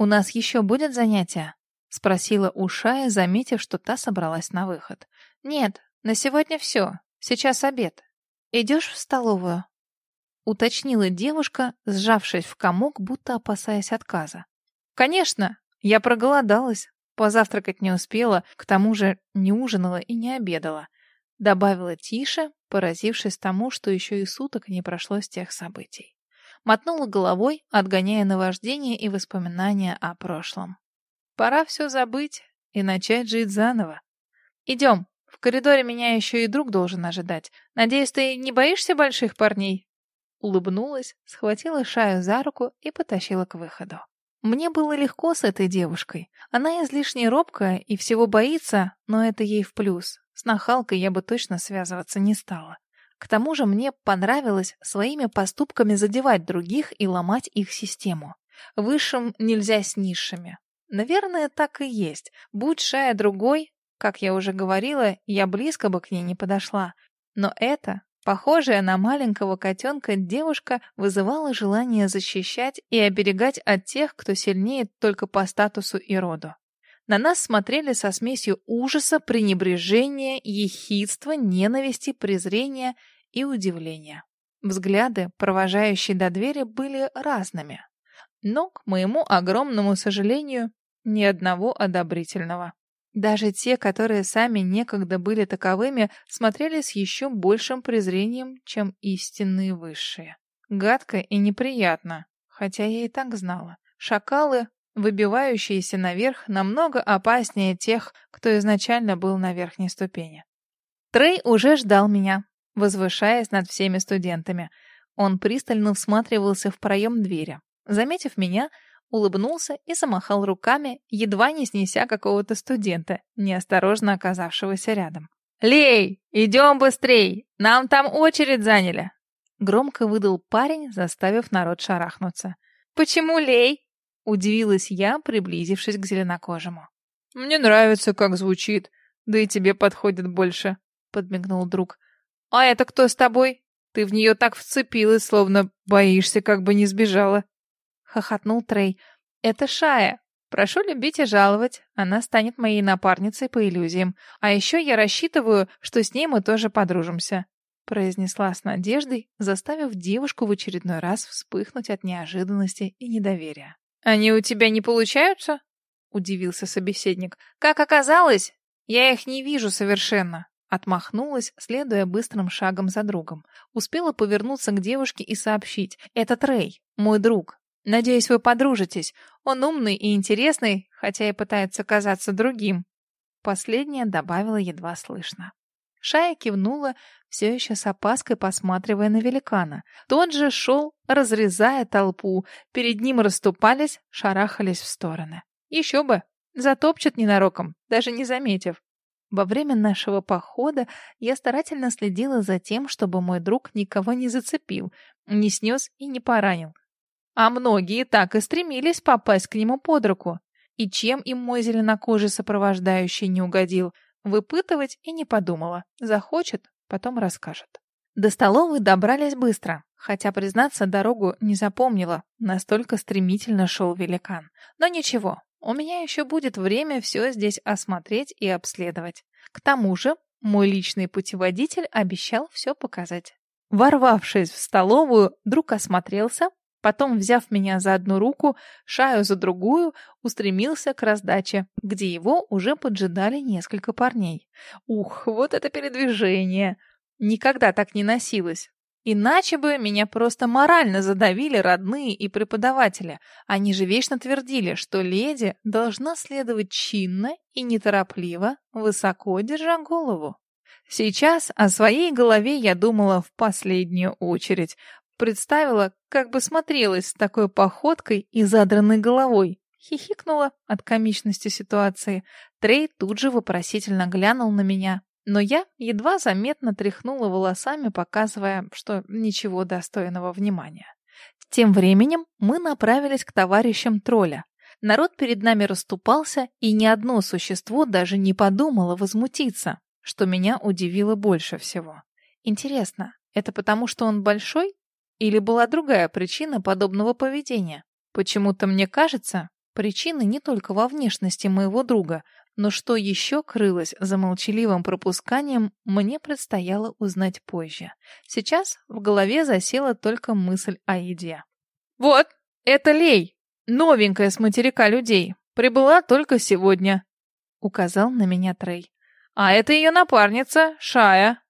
«У нас еще будет занятие?» — спросила Ушая, заметив, что та собралась на выход. «Нет, на сегодня все. Сейчас обед. Идешь в столовую?» Уточнила девушка, сжавшись в комок, будто опасаясь отказа. «Конечно! Я проголодалась. Позавтракать не успела, к тому же не ужинала и не обедала», — добавила тише, поразившись тому, что еще и суток не прошло с тех событий. Мотнула головой, отгоняя наваждение и воспоминания о прошлом. Пора все забыть и начать жить заново. Идем. В коридоре меня еще и друг должен ожидать. Надеюсь, ты не боишься больших парней?» Улыбнулась, схватила Шаю за руку и потащила к выходу. Мне было легко с этой девушкой. Она излишне робкая и всего боится, но это ей в плюс. С нахалкой я бы точно связываться не стала. К тому же мне понравилось своими поступками задевать других и ломать их систему. Высшим нельзя с низшими. Наверное, так и есть. Будь Шая другой, как я уже говорила, я близко бы к ней не подошла. Но это, похожая на маленького котенка девушка, вызывала желание защищать и оберегать от тех, кто сильнее только по статусу и роду. На нас смотрели со смесью ужаса, пренебрежения, ехидства, ненависти, презрения и удивления. Взгляды, провожающие до двери, были разными. Но, к моему огромному сожалению, ни одного одобрительного. Даже те, которые сами некогда были таковыми, смотрели с еще большим презрением, чем истинные высшие. Гадко и неприятно, хотя я и так знала. Шакалы, выбивающиеся наверх, намного опаснее тех, кто изначально был на верхней ступени. Трей уже ждал меня, возвышаясь над всеми студентами. Он пристально всматривался в проем двери. Заметив меня, улыбнулся и замахал руками, едва не снеся какого-то студента, неосторожно оказавшегося рядом. «Лей, идем быстрей! Нам там очередь заняли!» Громко выдал парень, заставив народ шарахнуться. «Почему Лей?» — удивилась я, приблизившись к зеленокожему. «Мне нравится, как звучит, да и тебе подходит больше», — подмигнул друг. «А это кто с тобой? Ты в нее так вцепилась, словно боишься, как бы не сбежала» хохотнул Трей. «Это Шая. Прошу любить и жаловать. Она станет моей напарницей по иллюзиям. А еще я рассчитываю, что с ней мы тоже подружимся», произнесла с надеждой, заставив девушку в очередной раз вспыхнуть от неожиданности и недоверия. «Они у тебя не получаются?» удивился собеседник. «Как оказалось, я их не вижу совершенно». Отмахнулась, следуя быстрым шагом за другом. Успела повернуться к девушке и сообщить. «Это Трей, мой друг. Надеюсь, вы подружитесь. Он умный и интересный, хотя и пытается казаться другим. Последнее добавила едва слышно. Шая кивнула, все еще с опаской посматривая на великана. Тот же шел, разрезая толпу. Перед ним расступались, шарахались в стороны. Еще бы, затопчет ненароком, даже не заметив. Во время нашего похода я старательно следила за тем, чтобы мой друг никого не зацепил, не снес и не поранил. А многие так и стремились попасть к нему под руку. И чем им мой зеленокожий сопровождающий не угодил, выпытывать и не подумала. Захочет, потом расскажет. До столовой добрались быстро, хотя, признаться, дорогу не запомнила, настолько стремительно шел великан. Но ничего, у меня еще будет время все здесь осмотреть и обследовать. К тому же, мой личный путеводитель обещал все показать. Ворвавшись в столовую, друг осмотрелся, Потом, взяв меня за одну руку, шаю за другую, устремился к раздаче, где его уже поджидали несколько парней. Ух, вот это передвижение! Никогда так не носилось. Иначе бы меня просто морально задавили родные и преподаватели. Они же вечно твердили, что леди должна следовать чинно и неторопливо, высоко держа голову. Сейчас о своей голове я думала в последнюю очередь, Представила, как бы смотрелась с такой походкой и задранной головой. Хихикнула от комичности ситуации. Трей тут же вопросительно глянул на меня, но я едва заметно тряхнула волосами, показывая, что ничего достойного внимания. Тем временем мы направились к товарищам тролля. Народ перед нами расступался, и ни одно существо даже не подумало возмутиться, что меня удивило больше всего. Интересно, это потому, что он большой или была другая причина подобного поведения? Почему-то мне кажется, Причина не только во внешности моего друга, но что еще крылось за молчаливым пропусканием, мне предстояло узнать позже. Сейчас в голове засела только мысль о еде. «Вот, это Лей, новенькая с материка людей, прибыла только сегодня», — указал на меня Трей. «А это ее напарница, Шая».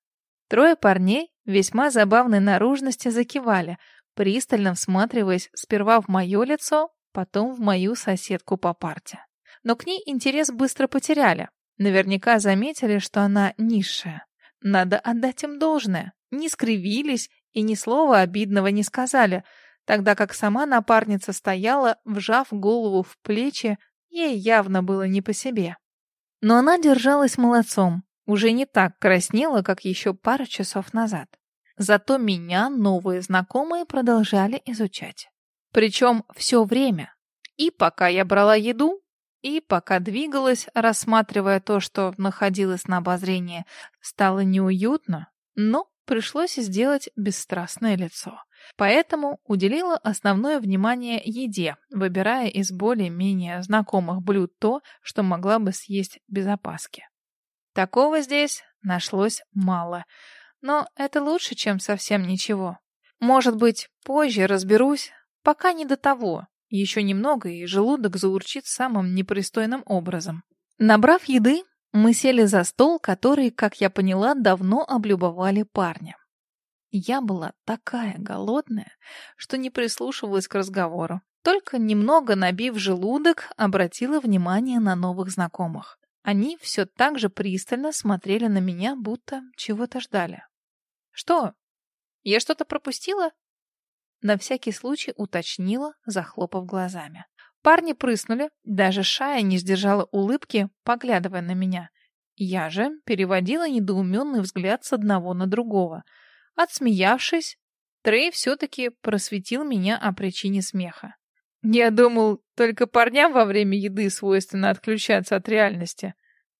Трое парней весьма забавной наружности закивали, пристально всматриваясь сперва в мое лицо, потом в мою соседку по парте но к ней интерес быстро потеряли. Наверняка заметили, что она низшая. Надо отдать им должное. Не скривились и ни слова обидного не сказали, тогда как сама напарница стояла, вжав голову в плечи, ей явно было не по себе. Но она держалась молодцом, уже не так краснела, как еще пару часов назад. Зато меня новые знакомые продолжали изучать. Причем все время. И пока я брала еду, и пока двигалась, рассматривая то, что находилось на обозрении, стало неуютно, но пришлось сделать бесстрастное лицо. Поэтому уделила основное внимание еде, выбирая из более-менее знакомых блюд то, что могла бы съесть без опаски. Такого здесь нашлось мало, но это лучше, чем совсем ничего. Может быть, позже разберусь, пока не до того. Еще немного, и желудок заурчит самым непристойным образом. Набрав еды, мы сели за стол, который, как я поняла, давно облюбовали парня. Я была такая голодная, что не прислушивалась к разговору. Только немного набив желудок, обратила внимание на новых знакомых. Они все так же пристально смотрели на меня, будто чего-то ждали. «Что? Я что-то пропустила?» На всякий случай уточнила, захлопав глазами. Парни прыснули, даже Шая не сдержала улыбки, поглядывая на меня. Я же переводила недоуменный взгляд с одного на другого. Отсмеявшись, Трей все-таки просветил меня о причине смеха. Я думал, только парням во время еды свойственно отключаться от реальности.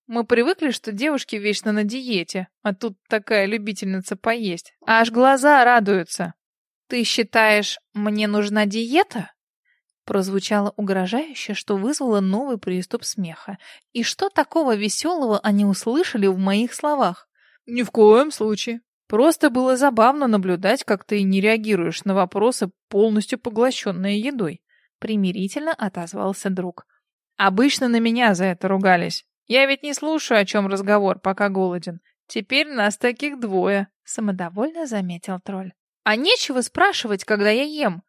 Мы привыкли, что девушки вечно на диете, а тут такая любительница поесть. Аж глаза радуются. «Ты считаешь, мне нужна диета?» Прозвучало угрожающе, что вызвало новый приступ смеха. И что такого веселого они услышали в моих словах? «Ни в коем случае. Просто было забавно наблюдать, как ты не реагируешь на вопросы, полностью поглощенные едой», — примирительно отозвался друг. «Обычно на меня за это ругались. Я ведь не слушаю, о чем разговор, пока голоден. Теперь нас таких двое», — самодовольно заметил тролль. А нечего спрашивать, когда я ем.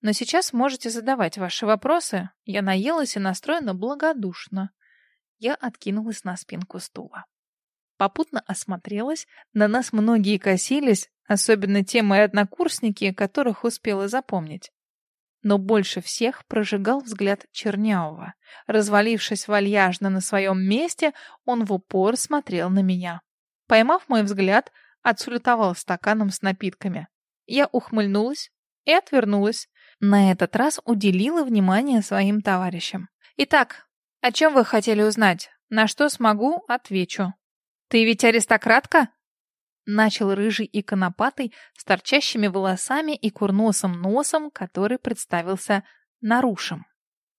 Но сейчас можете задавать ваши вопросы. Я наелась и настроена благодушно. Я откинулась на спинку стула. Попутно осмотрелась, на нас многие косились, особенно те мои однокурсники, которых успела запомнить. Но больше всех прожигал взгляд Чернявого. Развалившись вальяжно на своем месте, он в упор смотрел на меня. Поймав мой взгляд, отсулютовал стаканом с напитками. Я ухмыльнулась и отвернулась. На этот раз уделила внимание своим товарищам. «Итак, о чем вы хотели узнать? На что смогу, отвечу». «Ты ведь аристократка?» Начал рыжий и конопатый с торчащими волосами и курносым носом, который представился нарушим.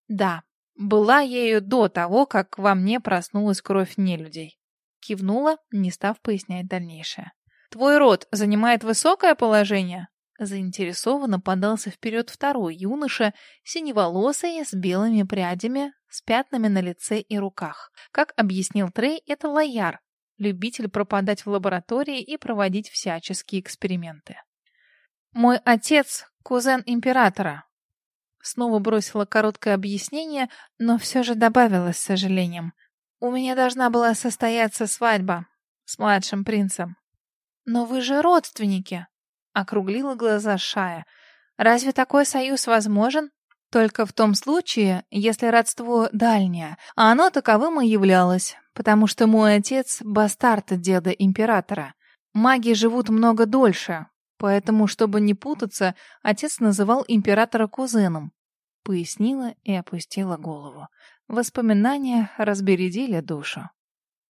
«Да, была ею до того, как во мне проснулась кровь нелюдей». Кивнула, не став пояснять дальнейшее. Твой род занимает высокое положение?» Заинтересованно подался вперед второй юноша, синеволосый, с белыми прядями, с пятнами на лице и руках. Как объяснил Трей, это лояр, любитель пропадать в лаборатории и проводить всяческие эксперименты. «Мой отец — кузен императора». Снова бросила короткое объяснение, но все же добавила с сожалением. «У меня должна была состояться свадьба с младшим принцем. «Но вы же родственники!» — округлила глаза Шая. «Разве такой союз возможен?» «Только в том случае, если родство дальнее, а оно таковым и являлось, потому что мой отец — бастард деда императора. Маги живут много дольше, поэтому, чтобы не путаться, отец называл императора кузеном». Пояснила и опустила голову. Воспоминания разбередили душу.